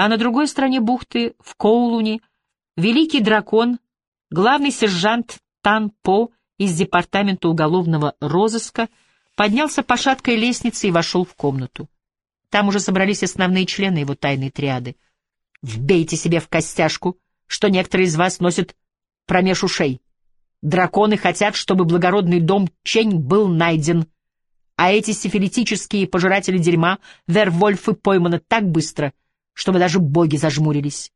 А на другой стороне бухты, в Коулуне, великий дракон, главный сержант Тан По из департамента уголовного розыска, поднялся по шаткой лестнице и вошел в комнату. Там уже собрались основные члены его тайной триады. «Вбейте себе в костяшку, что некоторые из вас носят промеж ушей. Драконы хотят, чтобы благородный дом Чень был найден, а эти сифилитические пожиратели дерьма, вервольфы, пойманы так быстро, чтобы даже боги зажмурились».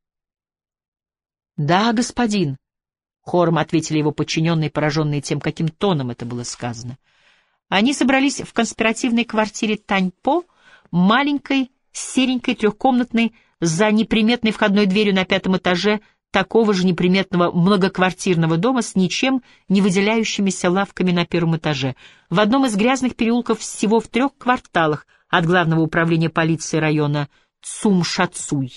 «Да, господин», — хором ответили его подчиненные, пораженные тем, каким тоном это было сказано. Они собрались в конспиративной квартире Таньпо, маленькой, серенькой, трехкомнатной, за неприметной входной дверью на пятом этаже такого же неприметного многоквартирного дома с ничем не выделяющимися лавками на первом этаже, в одном из грязных переулков всего в трех кварталах от главного управления полиции района Цумшацуй.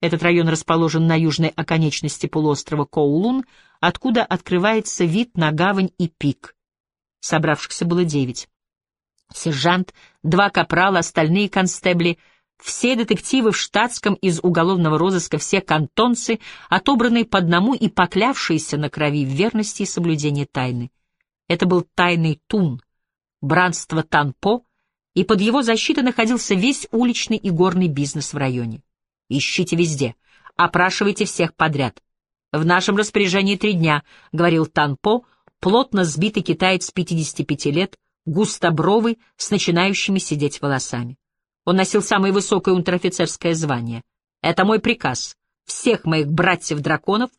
Этот район расположен на южной оконечности полуострова Коулун, откуда открывается вид на гавань и пик. Собравшихся было девять. Сержант, два капрала, остальные констебли, все детективы в штатском из уголовного розыска, все кантонцы, отобранные по одному и поклявшиеся на крови в верности и соблюдении тайны. Это был тайный Тун, братство Танпо, и под его защитой находился весь уличный и горный бизнес в районе. Ищите везде, опрашивайте всех подряд. В нашем распоряжении три дня, — говорил Танпо, плотно сбитый китаец 55 лет, густобровый, с начинающими сидеть волосами. Он носил самое высокое унтер-офицерское звание. Это мой приказ. Всех моих братьев-драконов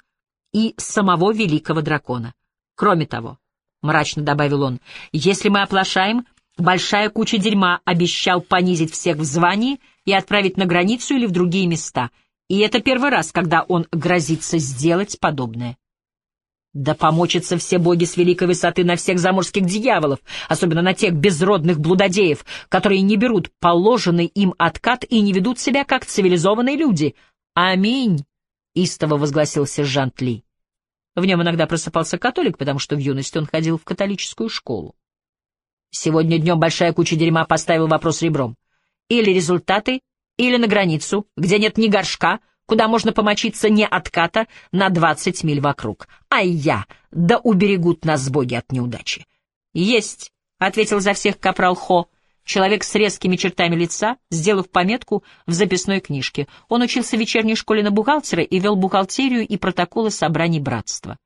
и самого великого дракона. Кроме того, — мрачно добавил он, — если мы оплошаем, большая куча дерьма обещал понизить всех в звании и отправить на границу или в другие места, и это первый раз, когда он грозится сделать подобное. Да помочатся все боги с великой высоты на всех заморских дьяволов, особенно на тех безродных блудодеев, которые не берут положенный им откат и не ведут себя как цивилизованные люди. Аминь, — истово возгласил сержант Ли. В нем иногда просыпался католик, потому что в юности он ходил в католическую школу. Сегодня днем большая куча дерьма поставил вопрос ребром. Или результаты, или на границу, где нет ни горшка, куда можно помочиться не отката на двадцать миль вокруг. Ай я, да уберегут нас боги от неудачи. Есть, — ответил за всех капрал Хо, человек с резкими чертами лица, сделав пометку в записной книжке. Он учился в вечерней школе на бухгалтера и вел бухгалтерию и протоколы собраний братства.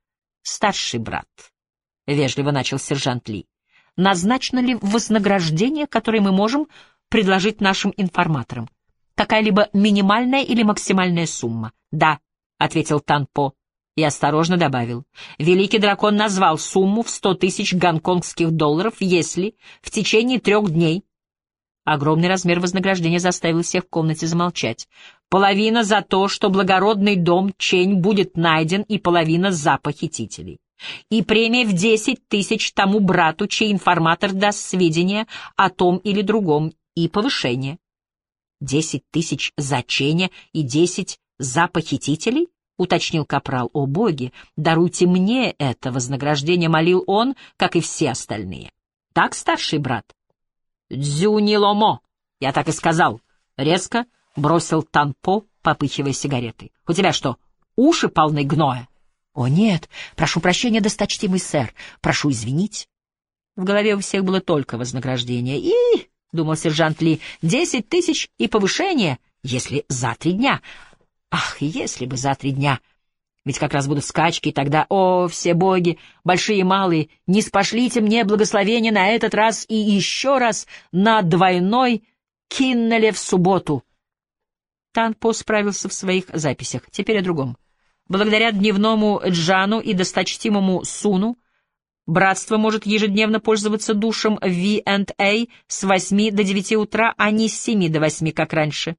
Старший брат, — вежливо начал сержант Ли, — назначено ли вознаграждение, которое мы можем предложить нашим информаторам? какая-либо минимальная или максимальная сумма? Да, ответил Танпо и осторожно добавил. Великий дракон назвал сумму в сто тысяч гонконгских долларов, если в течение трех дней... Огромный размер вознаграждения заставил всех в комнате замолчать. Половина за то, что благородный дом Чень будет найден, и половина за похитителей. И премия в десять тысяч тому брату, чей информатор даст сведения о том или другом, и повышение. Десять тысяч за Ченя и десять за похитителей? — уточнил капрал. — О, боги, даруйте мне это вознаграждение, — молил он, как и все остальные. — Так, старший брат? — Дзюниломо, я так и сказал. Резко бросил Танпо, попыхивая сигаретой. — У тебя что, уши полны гноя? — О, нет, прошу прощения, досточтимый сэр, прошу извинить. В голове у всех было только вознаграждение. И — думал сержант Ли, — десять тысяч и повышение, если за три дня. Ах, если бы за три дня! Ведь как раз будут скачки, и тогда, о, все боги, большие и малые, не спошлите мне благословение на этот раз и еще раз на двойной киннеле в субботу. Танпо справился в своих записях. Теперь о другом. Благодаря дневному Джану и досточтимому Суну Братство может ежедневно пользоваться душем V&A с 8 до 9 утра, а не с 7 до 8, как раньше.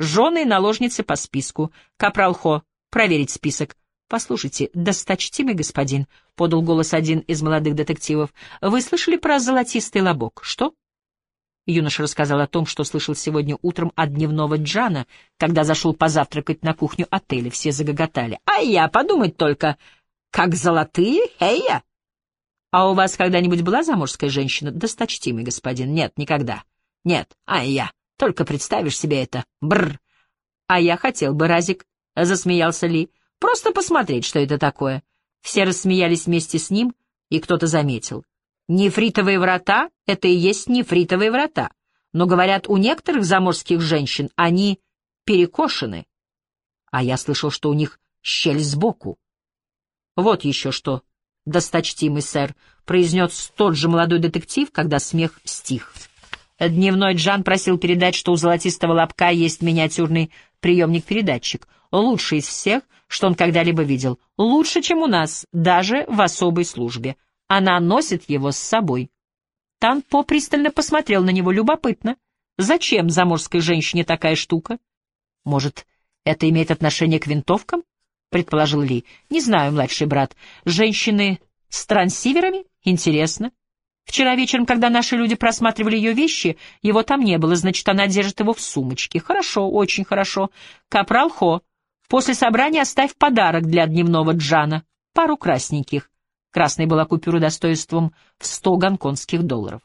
Жены и наложницы по списку. Капрал Хо, проверить список. «Послушайте, досточтимый господин», — подал голос один из молодых детективов, — «вы слышали про золотистый лобок? Что?» Юноша рассказал о том, что слышал сегодня утром от дневного Джана, когда зашел позавтракать на кухню отеля. Все загоготали. «А я подумать только, как золотые, эй я!» А у вас когда-нибудь была замужская женщина, досточтимый господин? Нет, никогда. Нет, а я. Только представишь себе это. Бррр. А я хотел бы, Разик, — засмеялся Ли, — просто посмотреть, что это такое. Все рассмеялись вместе с ним, и кто-то заметил. Нефритовые врата — это и есть нефритовые врата. Но, говорят, у некоторых заморских женщин они перекошены. А я слышал, что у них щель сбоку. Вот еще что, досточтимый сэр, произнес тот же молодой детектив, когда смех стих. Дневной Джан просил передать, что у золотистого лобка есть миниатюрный приемник-передатчик, лучший из всех, что он когда-либо видел, лучше, чем у нас, даже в особой службе. Она носит его с собой. Танпо пристально посмотрел на него любопытно. Зачем заморской женщине такая штука? Может, это имеет отношение к винтовкам? Предположил Ли. Не знаю, младший брат. Женщины с трансиверами? Интересно. Вчера вечером, когда наши люди просматривали ее вещи, его там не было, значит, она держит его в сумочке. Хорошо, очень хорошо. Капрал Хо, после собрания оставь подарок для дневного Джана. Пару красненьких. Красной была купюра достоинством в сто гонконгских долларов.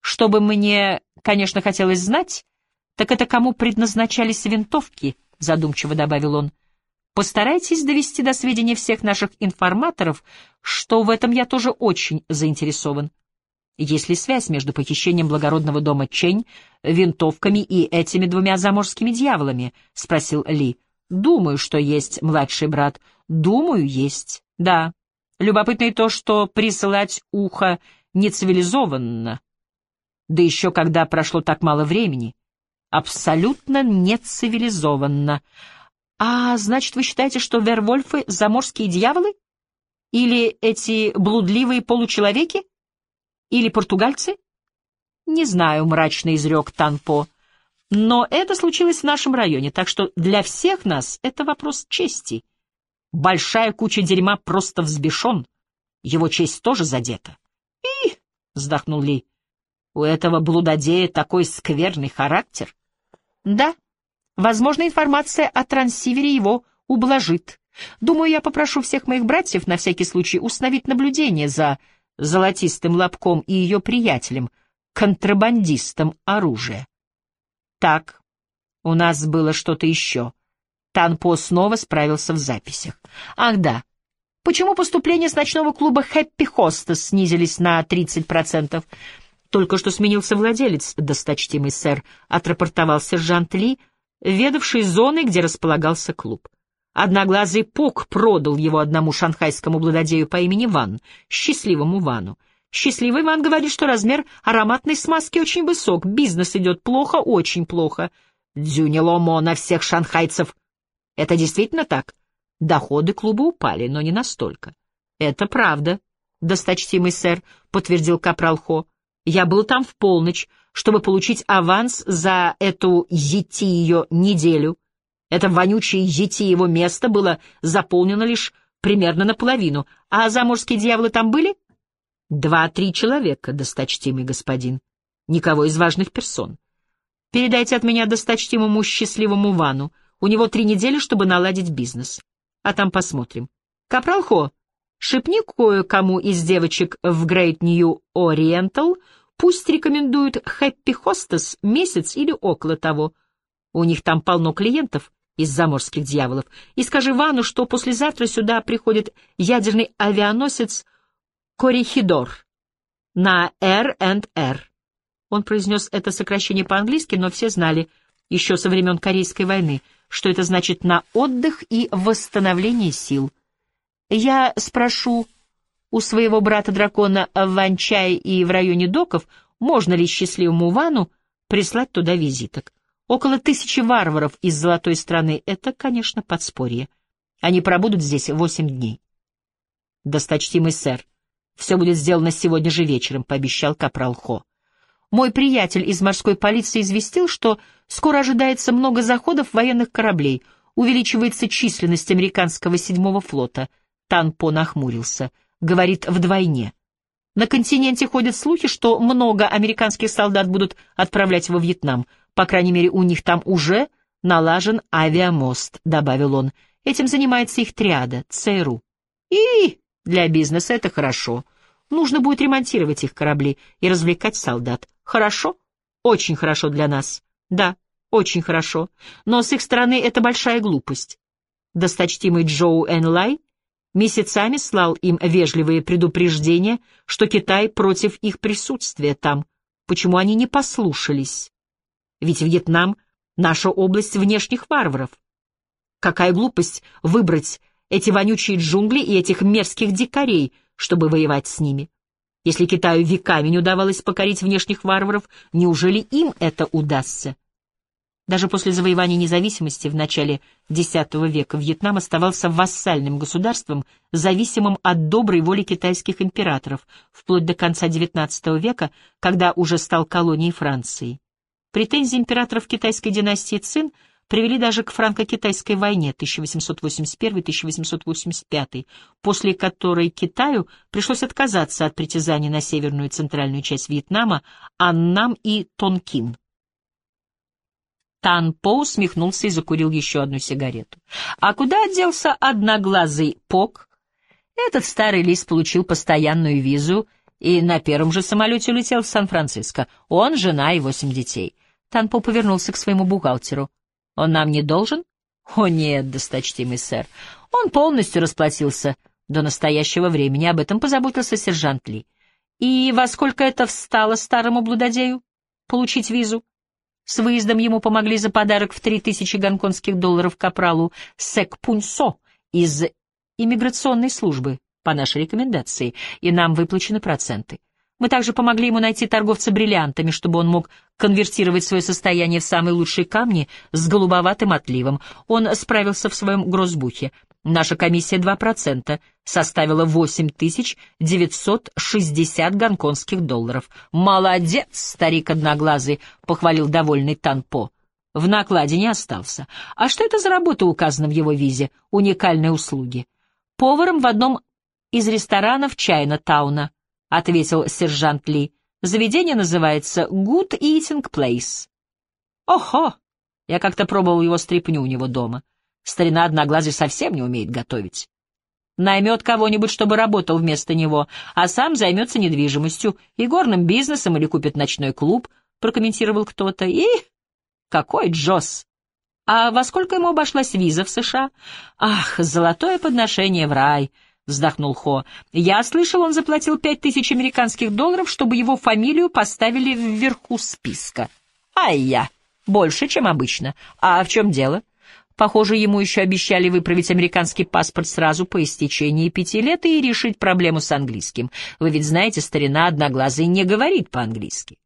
Что бы мне, конечно, хотелось знать, так это кому предназначались винтовки, задумчиво добавил он. Постарайтесь довести до сведения всех наших информаторов, что в этом я тоже очень заинтересован. Есть ли связь между похищением благородного дома Чень, винтовками и этими двумя заморскими дьяволами? — спросил Ли. — Думаю, что есть, младший брат. Думаю, есть. Да. Любопытно и то, что присылать ухо нецивилизованно. Да еще когда прошло так мало времени. Абсолютно нецивилизованно. А значит, вы считаете, что вервольфы — заморские дьяволы? Или эти блудливые получеловеки? — или португальцы? Не знаю, мрачно изрек Танпо. Но это случилось в нашем районе, так что для всех нас это вопрос чести. Большая куча дерьма просто взбешен. Его честь тоже задета. И, вздохнул Ли, у этого блудодея такой скверный характер. Да, возможно, информация о трансивере его ублажит. Думаю, я попрошу всех моих братьев на всякий случай установить наблюдение за золотистым лобком и ее приятелем, контрабандистом оружия. Так, у нас было что-то еще. Танпо снова справился в записях. Ах да, почему поступления с ночного клуба «Хэппи Хостес» снизились на 30%? Только что сменился владелец, досточтимый сэр, отрапортовал сержант Ли, ведавший зоной, где располагался клуб. Одноглазый Пок продал его одному шанхайскому благодею по имени Ван, счастливому Вану. Счастливый Ван говорит, что размер ароматной смазки очень высок, бизнес идет плохо, очень плохо. Дзюниломо на всех шанхайцев. Это действительно так? Доходы клуба упали, но не настолько. Это правда, досточтимый сэр, подтвердил капрал Хо. Я был там в полночь, чтобы получить аванс за эту ети ее неделю. Это вонючее его место было заполнено лишь примерно наполовину. А заморские дьяволы там были? Два-три человека, досточтимый господин. Никого из важных персон. Передайте от меня досточтимому счастливому Вану. У него три недели, чтобы наладить бизнес. А там посмотрим. Капрал Хо, шепни кое-кому из девочек в Great New Oriental, пусть рекомендуют Happy Hostess месяц или около того. У них там полно клиентов, из заморских дьяволов, и скажи Вану, что послезавтра сюда приходит ядерный авианосец Корихидор на R&R. Он произнес это сокращение по-английски, но все знали, еще со времен Корейской войны, что это значит «на отдых и восстановление сил». Я спрошу у своего брата-дракона в Ванчай и в районе доков, можно ли счастливому Вану прислать туда визиток. Около тысячи варваров из золотой страны — это, конечно, подспорье. Они пробудут здесь восемь дней. Досточтимый сэр, все будет сделано сегодня же вечером, — пообещал капрал Хо. Мой приятель из морской полиции известил, что скоро ожидается много заходов военных кораблей, увеличивается численность американского седьмого флота. Танпо нахмурился. Говорит, вдвойне. На континенте ходят слухи, что много американских солдат будут отправлять во Вьетнам. По крайней мере, у них там уже налажен авиамост, — добавил он. Этим занимается их триада, ЦРУ. И для бизнеса это хорошо. Нужно будет ремонтировать их корабли и развлекать солдат. Хорошо? Очень хорошо для нас. Да, Очень хорошо. Но с их стороны это большая глупость. Досточтимый Джоу Энлай месяцами слал им вежливые предупреждения, что Китай против их присутствия там. Почему они не послушались? Ведь Вьетнам — наша область внешних варваров. Какая глупость выбрать эти вонючие джунгли и этих мерзких дикарей, чтобы воевать с ними. Если Китаю веками не удавалось покорить внешних варваров, неужели им это удастся? Даже после завоевания независимости в начале X века Вьетнам оставался вассальным государством, зависимым от доброй воли китайских императоров, вплоть до конца XIX века, когда уже стал колонией Франции. Претензии императоров китайской династии Цин привели даже к франко-китайской войне 1881-1885, после которой Китаю пришлось отказаться от притязаний на северную и центральную часть Вьетнама, Аннам и Тонкин. Тан По усмехнулся и закурил еще одну сигарету. А куда делся одноглазый Пок? Этот старый лис получил постоянную визу и на первом же самолете улетел в Сан-Франциско. Он, жена и восемь детей. Тан По повернулся к своему бухгалтеру. Он нам не должен? О нет, досточтимый сэр. Он полностью расплатился до настоящего времени. Об этом позаботился сержант Ли. И во сколько это встало старому блудодею? Получить визу? С выездом ему помогли за подарок в три тысячи гонконгских долларов капралу Сек Пуньсо из иммиграционной службы по нашей рекомендации, и нам выплачены проценты. Мы также помогли ему найти торговца бриллиантами, чтобы он мог конвертировать свое состояние в самые лучшие камни с голубоватым отливом. Он справился в своем грозбухе. Наша комиссия 2%, составила 8960 гонконгских долларов. «Молодец, старик одноглазый!» — похвалил довольный Танпо. В накладе не остался. А что это за работа указана в его визе? Уникальные услуги. Поваром в одном из ресторанов Чайна-тауна. — ответил сержант Ли. «Заведение называется Good Eating Place». «Охо! Я как-то пробовал его стряпню у него дома. Старина одноглазый совсем не умеет готовить. Наймет кого-нибудь, чтобы работал вместо него, а сам займется недвижимостью и горным бизнесом или купит ночной клуб», — прокомментировал кто-то. «И... какой Джосс!» А во сколько ему обошлась виза в США? Ах, золотое подношение в рай! — вздохнул Хо. «Я слышал, он заплатил пять тысяч американских долларов, чтобы его фамилию поставили вверху списка. Ай-я! Больше, чем обычно. А в чем дело?» Похоже, ему еще обещали выправить американский паспорт сразу по истечении пяти лет и решить проблему с английским. Вы ведь знаете, старина одноглазый не говорит по-английски.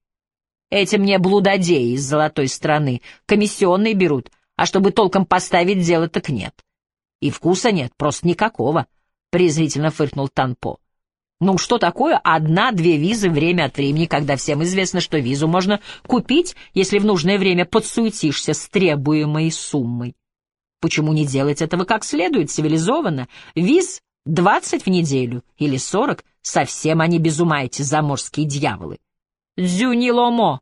Эти мне блудодеи из золотой страны комиссионные берут, а чтобы толком поставить дело, так нет. И вкуса нет, просто никакого. — презрительно фыркнул Танпо. «Ну что такое одна-две визы время от времени, когда всем известно, что визу можно купить, если в нужное время подсуетишься с требуемой суммой? Почему не делать этого как следует, цивилизованно? Виз двадцать в неделю или сорок, совсем они без ума, эти заморские дьяволы. Дзюниломо,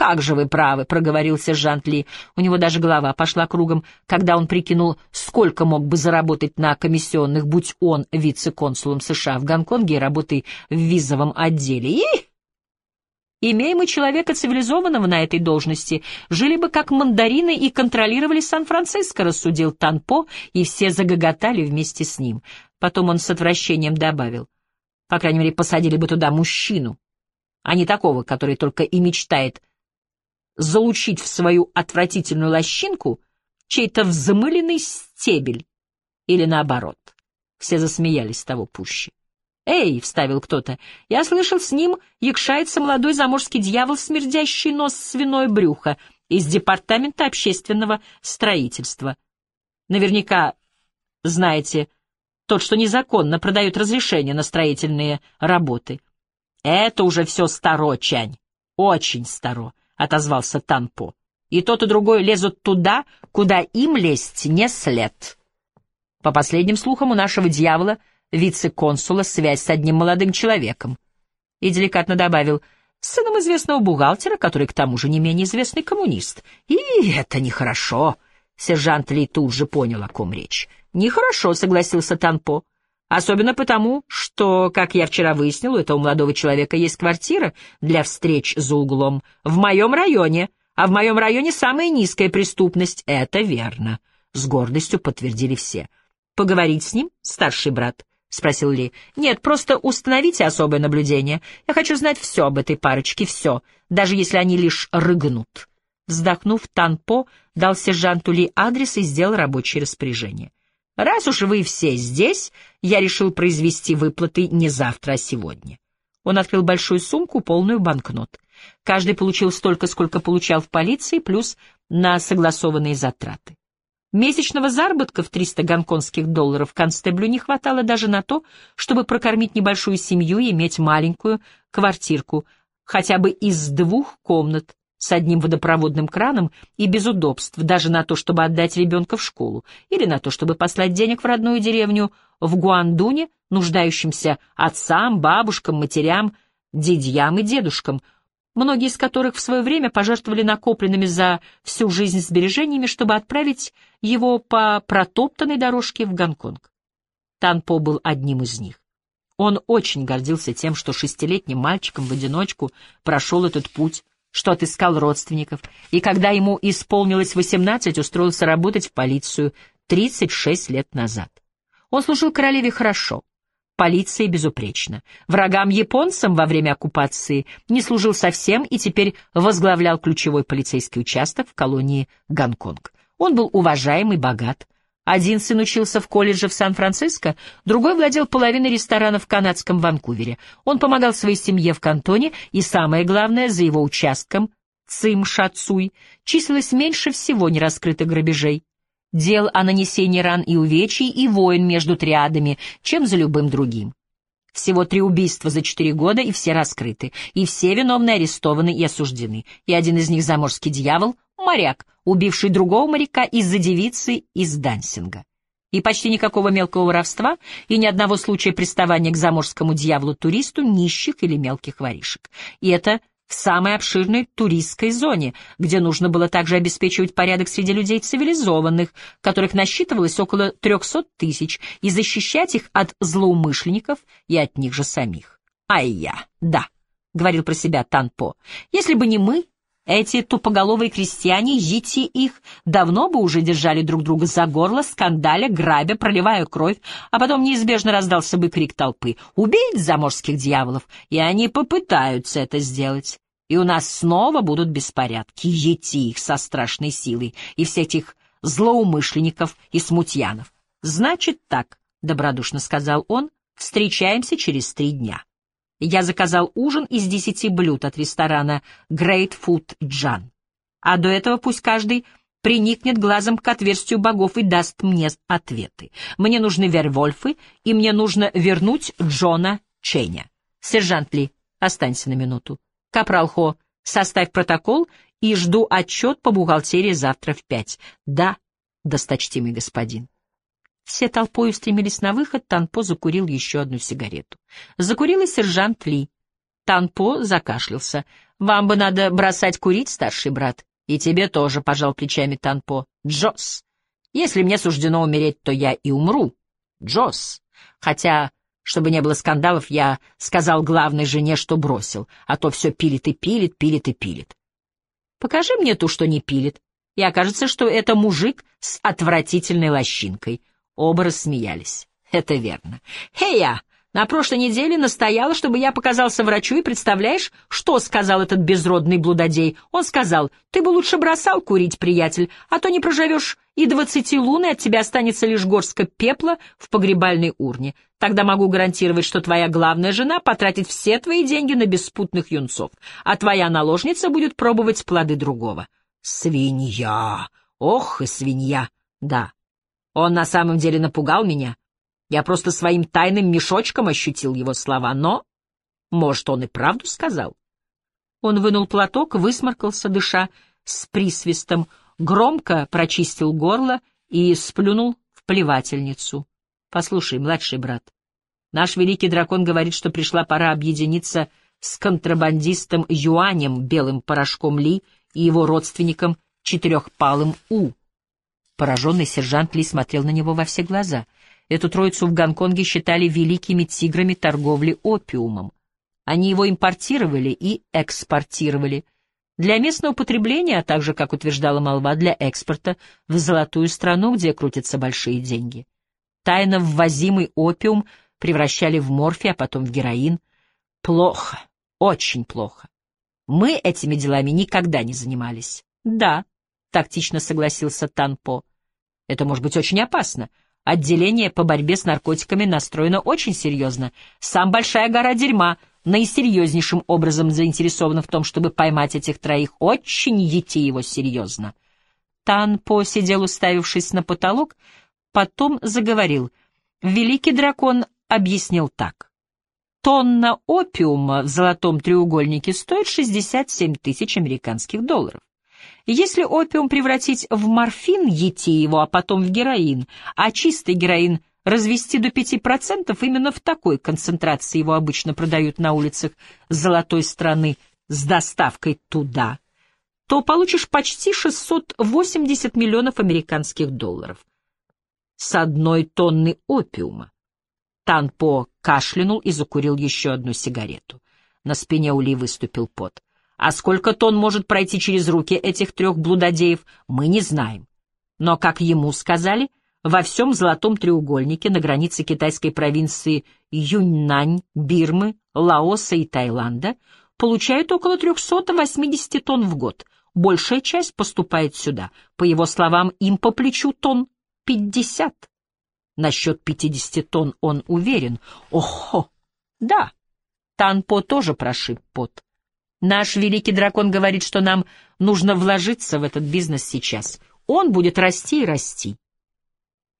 «Как же вы правы», — проговорил сержант Ли. У него даже голова пошла кругом, когда он прикинул, сколько мог бы заработать на комиссионных, будь он вице-консулом США в Гонконге и работой в визовом отделе. И... Имея мы человека цивилизованного на этой должности, жили бы как мандарины и контролировали Сан-Франциско, рассудил Танпо, и все загоготали вместе с ним. Потом он с отвращением добавил. По крайней мере, посадили бы туда мужчину, а не такого, который только и мечтает залучить в свою отвратительную лощинку чей-то взмыленный стебель. Или наоборот. Все засмеялись того пуще. «Эй!» — вставил кто-то. «Я слышал, с ним якшается молодой заморский дьявол, смердящий нос свиное брюхо из Департамента общественного строительства. Наверняка, знаете, тот, что незаконно продает разрешение на строительные работы. Это уже все старо, Чань, очень старо отозвался Танпо. «И тот, и другой лезут туда, куда им лезть не след». По последним слухам, у нашего дьявола, вице-консула, связь с одним молодым человеком. И деликатно добавил, сыном известного бухгалтера, который к тому же не менее известный коммунист. И это нехорошо. Сержант Ли тут же понял, о ком речь. Нехорошо, согласился Танпо. Особенно потому, что, как я вчера выяснил, у этого молодого человека есть квартира для встреч за углом в моем районе, А в моем районе самая низкая преступность. Это верно, — с гордостью подтвердили все. Поговорить с ним, старший брат? — спросил Ли. Нет, просто установите особое наблюдение. Я хочу знать все об этой парочке, все, даже если они лишь рыгнут. Вздохнув, Танпо дал сержанту Ли адрес и сделал рабочее распоряжение. «Раз уж вы все здесь, я решил произвести выплаты не завтра, а сегодня». Он открыл большую сумку, полную банкнот. Каждый получил столько, сколько получал в полиции, плюс на согласованные затраты. Месячного заработка в 300 гонконгских долларов констеблю не хватало даже на то, чтобы прокормить небольшую семью и иметь маленькую квартирку, хотя бы из двух комнат, с одним водопроводным краном и без удобств, даже на то, чтобы отдать ребенка в школу, или на то, чтобы послать денег в родную деревню в Гуандуне, нуждающимся отцам, бабушкам, матерям, дядьям и дедушкам, многие из которых в свое время пожертвовали накопленными за всю жизнь сбережениями, чтобы отправить его по протоптанной дорожке в Гонконг. Танпо был одним из них. Он очень гордился тем, что шестилетним мальчиком в одиночку прошел этот путь, что отыскал родственников, и когда ему исполнилось 18, устроился работать в полицию 36 лет назад. Он служил королеве хорошо, полиции безупречно. Врагам-японцам во время оккупации не служил совсем и теперь возглавлял ключевой полицейский участок в колонии Гонконг. Он был уважаем и богат, один сын учился в колледже в Сан-Франциско, другой владел половиной ресторана в канадском Ванкувере. Он помогал своей семье в кантоне, и самое главное, за его участком, Цим Шацуй, числилось меньше всего нераскрытых грабежей. Дел о нанесении ран и увечий и войн между триадами, чем за любым другим. Всего три убийства за четыре года, и все раскрыты, и все виновные арестованы и осуждены, и один из них заморский дьявол, моряк, убивший другого моряка из-за девицы из Дансинга. И почти никакого мелкого воровства, и ни одного случая приставания к заморскому дьяволу-туристу, нищих или мелких воришек. И это в самой обширной туристской зоне, где нужно было также обеспечивать порядок среди людей цивилизованных, которых насчитывалось около 300 тысяч, и защищать их от злоумышленников и от них же самих. «Ай-я, да», — говорил про себя Танпо, — «если бы не мы, эти тупоголовые крестьяне, ети их, давно бы уже держали друг друга за горло, скандаля, грабя, проливая кровь, а потом неизбежно раздался бы крик толпы «Убить заморских дьяволов!» И они попытаются это сделать. И у нас снова будут беспорядки, ети их со страшной силой, и всех этих злоумышленников и смутьянов. «Значит так», — добродушно сказал он, — «встречаемся через три дня». Я заказал ужин из десяти блюд от ресторана Great Food Jan. А до этого пусть каждый приникнет глазом к отверстию богов и даст мне ответы. Мне нужны вервольфы, и мне нужно вернуть Джона Ченя. Сержант Ли, останься на минуту. Капрал Хо, составь протокол и жду отчет по бухгалтерии завтра в пять. Да, досточтимый господин. Все толпой устремились на выход, Танпо закурил еще одну сигарету. Закурил и сержант Ли. Танпо закашлялся. «Вам бы надо бросать курить, старший брат». «И тебе тоже», — пожал плечами Танпо. «Джос, если мне суждено умереть, то я и умру. Джос. Хотя, чтобы не было скандалов, я сказал главной жене, что бросил, а то все пилит и пилит, пилит и пилит. Покажи мне ту, что не пилит, и окажется, что это мужик с отвратительной лощинкой. Оба рассмеялись. Это верно. Хея! На прошлой неделе настояла, чтобы я показался врачу, и представляешь, что сказал этот безродный блудодей? Он сказал, ты бы лучше бросал курить, приятель, а то не проживешь и двадцати лун, и от тебя останется лишь горстка пепла в погребальной урне. Тогда могу гарантировать, что твоя главная жена потратит все твои деньги на беспутных юнцов, а твоя наложница будет пробовать плоды другого. Свинья! Ох и свинья! Да, он на самом деле напугал меня. Я просто своим тайным мешочком ощутил его слова, но... Может, он и правду сказал? Он вынул платок, высморкался, дыша с присвистом, громко прочистил горло и сплюнул в плевательницу. «Послушай, младший брат, наш великий дракон говорит, что пришла пора объединиться с контрабандистом Юанем, белым порошком Ли и его родственником Четырехпалым У. Пораженный сержант Ли смотрел на него во все глаза. Эту троицу в Гонконге считали великими тиграми торговли опиумом. Они его импортировали и экспортировали. для местного потребления, а также, как утверждала молва, для экспорта в золотую страну, где крутятся большие деньги. Тайно ввозимый опиум превращали в морфий, а потом в героин. Плохо, очень плохо. Мы этими делами никогда не занимались. Да, тактично согласился Танпо. Это может быть очень опасно. Отделение по борьбе с наркотиками настроено очень серьезно. Сам Большая гора дерьма наисерьезнейшим образом заинтересована в том, чтобы поймать этих троих. Очень идти его серьезно. Танпо сидел, уставившись на потолок, потом заговорил. Великий дракон объяснил так. Тонна опиума в золотом треугольнике стоит 67 тысяч американских долларов. Если опиум превратить в морфин, ети его, а потом в героин, а чистый героин развести до 5%, именно в такой концентрации его обычно продают на улицах золотой страны с доставкой туда, то получишь почти 680 миллионов американских долларов. С одной тонны опиума. Танпо кашлянул и закурил еще одну сигарету. На спине Ули выступил пот. А сколько тонн может пройти через руки этих трех блудодеев, мы не знаем. Но, как ему сказали, во всем золотом треугольнике на границе китайской провинции Юньнань, Бирмы, Лаоса и Таиланда получают около 380 тонн в год. Большая часть поступает сюда. По его словам, им по плечу тонн 50. Насчет 50 тонн он уверен. Охо! Да, Танпо тоже прошиб пот. Наш великий дракон говорит, что нам нужно вложиться в этот бизнес сейчас. Он будет расти и расти.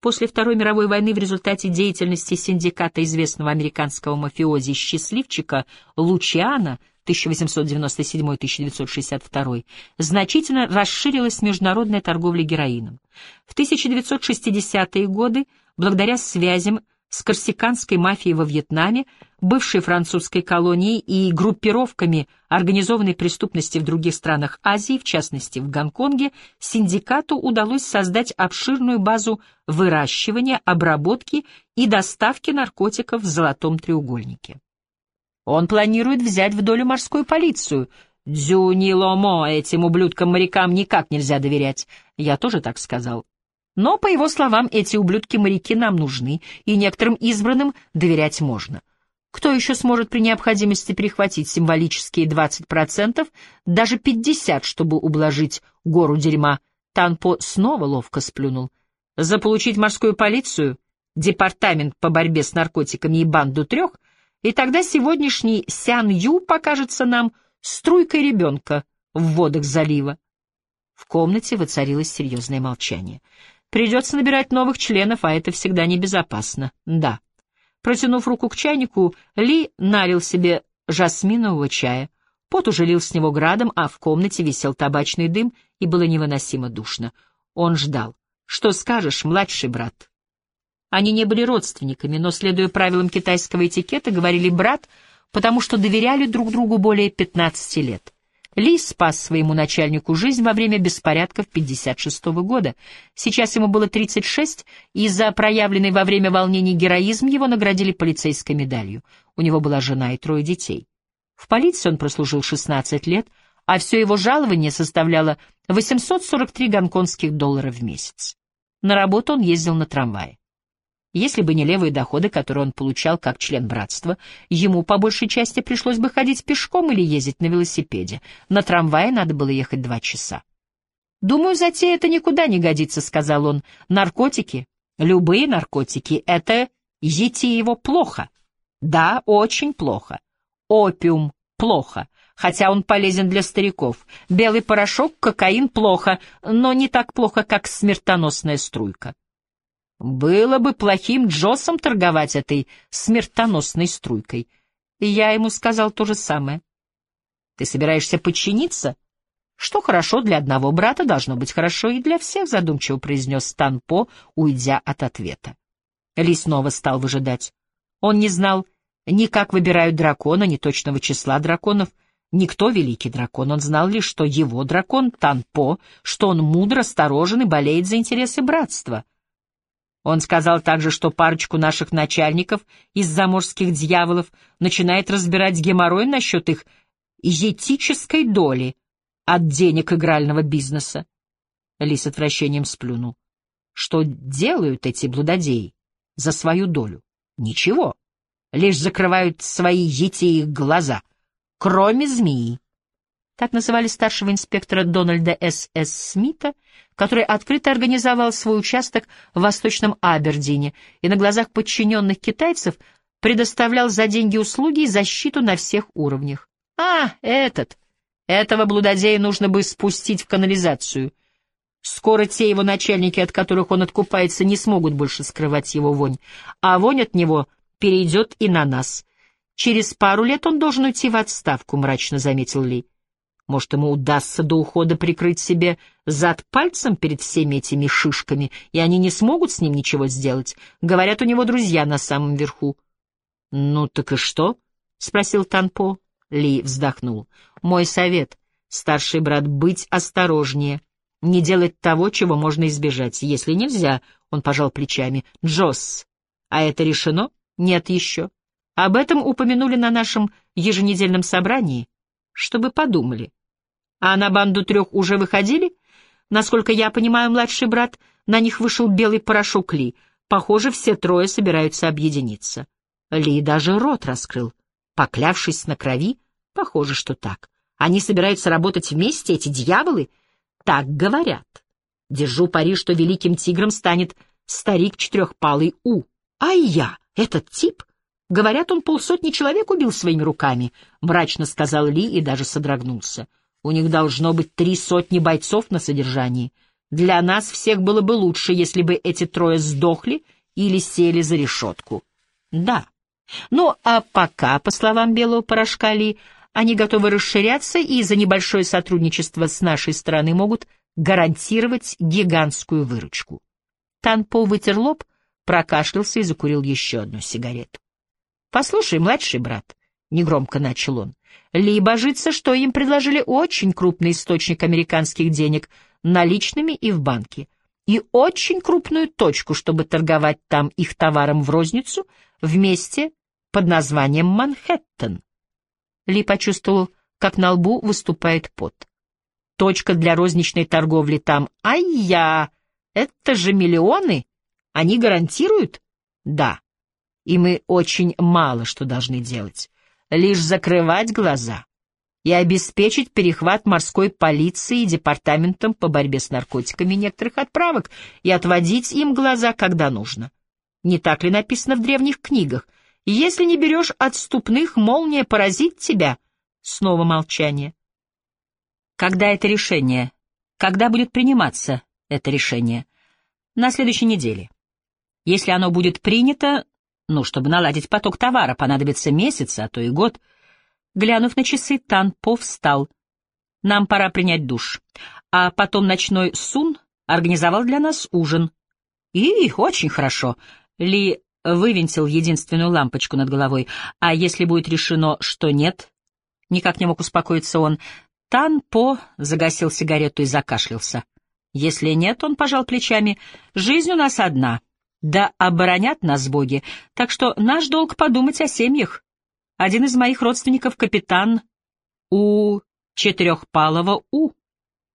После Второй мировой войны в результате деятельности синдиката известного американского мафиози «Счастливчика» Лучиана 1897-1962 значительно расширилась международная торговля героином. В 1960-е годы, благодаря связям с корсиканской мафией во Вьетнаме, бывшей французской колонией и группировками организованной преступности в других странах Азии, в частности в Гонконге, синдикату удалось создать обширную базу выращивания, обработки и доставки наркотиков в Золотом треугольнике. Он планирует взять в долю морскую полицию. Дзюни Ломо, этим ублюдкам-морякам никак нельзя доверять. Я тоже так сказал. Но, по его словам, эти ублюдки-моряки нам нужны, и некоторым избранным доверять можно. Кто еще сможет при необходимости перехватить символические 20%, даже 50%, чтобы ублажить гору дерьма? Танпо снова ловко сплюнул. Заполучить морскую полицию, департамент по борьбе с наркотиками и банду трех, и тогда сегодняшний Сян Ю покажется нам струйкой ребенка в водах залива. В комнате воцарилось серьезное молчание. Придется набирать новых членов, а это всегда небезопасно. Да. Протянув руку к чайнику, Ли налил себе жасминового чая. Пот уже лил с него градом, а в комнате висел табачный дым, и было невыносимо душно. Он ждал. «Что скажешь, младший брат?» Они не были родственниками, но, следуя правилам китайского этикета, говорили «брат», потому что доверяли друг другу более 15 лет. Ли спас своему начальнику жизнь во время беспорядков 56 -го года. Сейчас ему было 36, и за проявленный во время волнений героизм его наградили полицейской медалью. У него была жена и трое детей. В полиции он прослужил 16 лет, а все его жалование составляло 843 гонконгских доллара в месяц. На работу он ездил на трамвае. Если бы не левые доходы, которые он получал как член братства, ему по большей части пришлось бы ходить пешком или ездить на велосипеде. На трамвае надо было ехать два часа. «Думаю, затея это никуда не годится», — сказал он. «Наркотики, любые наркотики, это ети его плохо. Да, очень плохо. Опиум плохо, хотя он полезен для стариков. Белый порошок, кокаин плохо, но не так плохо, как смертоносная струйка. Было бы плохим Джоссом торговать этой смертоносной струйкой. И я ему сказал то же самое. Ты собираешься подчиниться? Что хорошо для одного брата, должно быть хорошо и для всех, задумчиво произнес Танпо, уйдя от ответа. Ли снова стал выжидать. Он не знал ни как выбирают дракона, ни точного числа драконов, Никто великий дракон, он знал лишь, что его дракон — Танпо, что он мудр, осторожен и болеет за интересы братства — он сказал также, что парочку наших начальников из заморских дьяволов начинает разбирать геморрой насчет их етической доли, от денег игрального бизнеса. Ли с отвращением сплюнул. Что делают эти блудодеи за свою долю? Ничего. Лишь закрывают свои етеи глаза, кроме змеи. Так называли старшего инспектора Дональда С. С. Смита, который открыто организовал свой участок в Восточном Абердине и на глазах подчиненных китайцев предоставлял за деньги услуги и защиту на всех уровнях. А, этот! Этого блудодея нужно бы спустить в канализацию. Скоро те его начальники, от которых он откупается, не смогут больше скрывать его вонь, а вонь от него перейдет и на нас. Через пару лет он должен уйти в отставку, мрачно заметил Ли. Может, ему удастся до ухода прикрыть себе зад пальцем перед всеми этими шишками, и они не смогут с ним ничего сделать. Говорят, у него друзья на самом верху. — Ну так и что? — спросил Танпо. Ли вздохнул. — Мой совет, старший брат, быть осторожнее, не делать того, чего можно избежать. Если нельзя, — он пожал плечами. — Джосс, а это решено? Нет еще. Об этом упомянули на нашем еженедельном собрании, чтобы подумали. А на банду трех уже выходили? Насколько я понимаю, младший брат, на них вышел белый порошок Ли. Похоже, все трое собираются объединиться. Ли даже рот раскрыл. Поклявшись на крови, похоже, что так. Они собираются работать вместе, эти дьяволы? Так говорят. Держу пари, что великим тигром станет старик четырехпалый У. А я, этот тип? Говорят, он полсотни человек убил своими руками, — мрачно сказал Ли и даже содрогнулся. У них должно быть три сотни бойцов на содержании. Для нас всех было бы лучше, если бы эти трое сдохли или сели за решетку. Да. Ну, а пока, по словам Белого Порошка Ли, они готовы расширяться и за небольшое сотрудничество с нашей стороны могут гарантировать гигантскую выручку. Танпо вытер лоб, прокашлялся и закурил еще одну сигарету. — Послушай, младший брат, — негромко начал он, ли божится, что им предложили очень крупный источник американских денег наличными и в банке, и очень крупную точку, чтобы торговать там их товаром в розницу вместе под названием Манхэттен. Ли почувствовал, как на лбу выступает пот. Точка для розничной торговли там. Ай-я! Это же миллионы! Они гарантируют? Да. И мы очень мало что должны делать лишь закрывать глаза и обеспечить перехват морской полиции и департаментом по борьбе с наркотиками некоторых отправок и отводить им глаза, когда нужно. Не так ли написано в древних книгах? Если не берешь отступных, молния поразит тебя. Снова молчание. Когда это решение? Когда будет приниматься это решение? На следующей неделе. Если оно будет принято, ну, чтобы наладить поток товара, понадобится месяц, а то и год. Глянув на часы, Танпо встал. Нам пора принять душ. А потом ночной Сун организовал для нас ужин. И очень хорошо. Ли вывинтил единственную лампочку над головой. А если будет решено, что нет? Никак не мог успокоиться он. Танпо загасил сигарету и закашлялся. Если нет, он пожал плечами. Жизнь у нас одна — да оборонят нас боги, так что наш долг подумать о семьях. Один из моих родственников — капитан У. Четырехпалого У.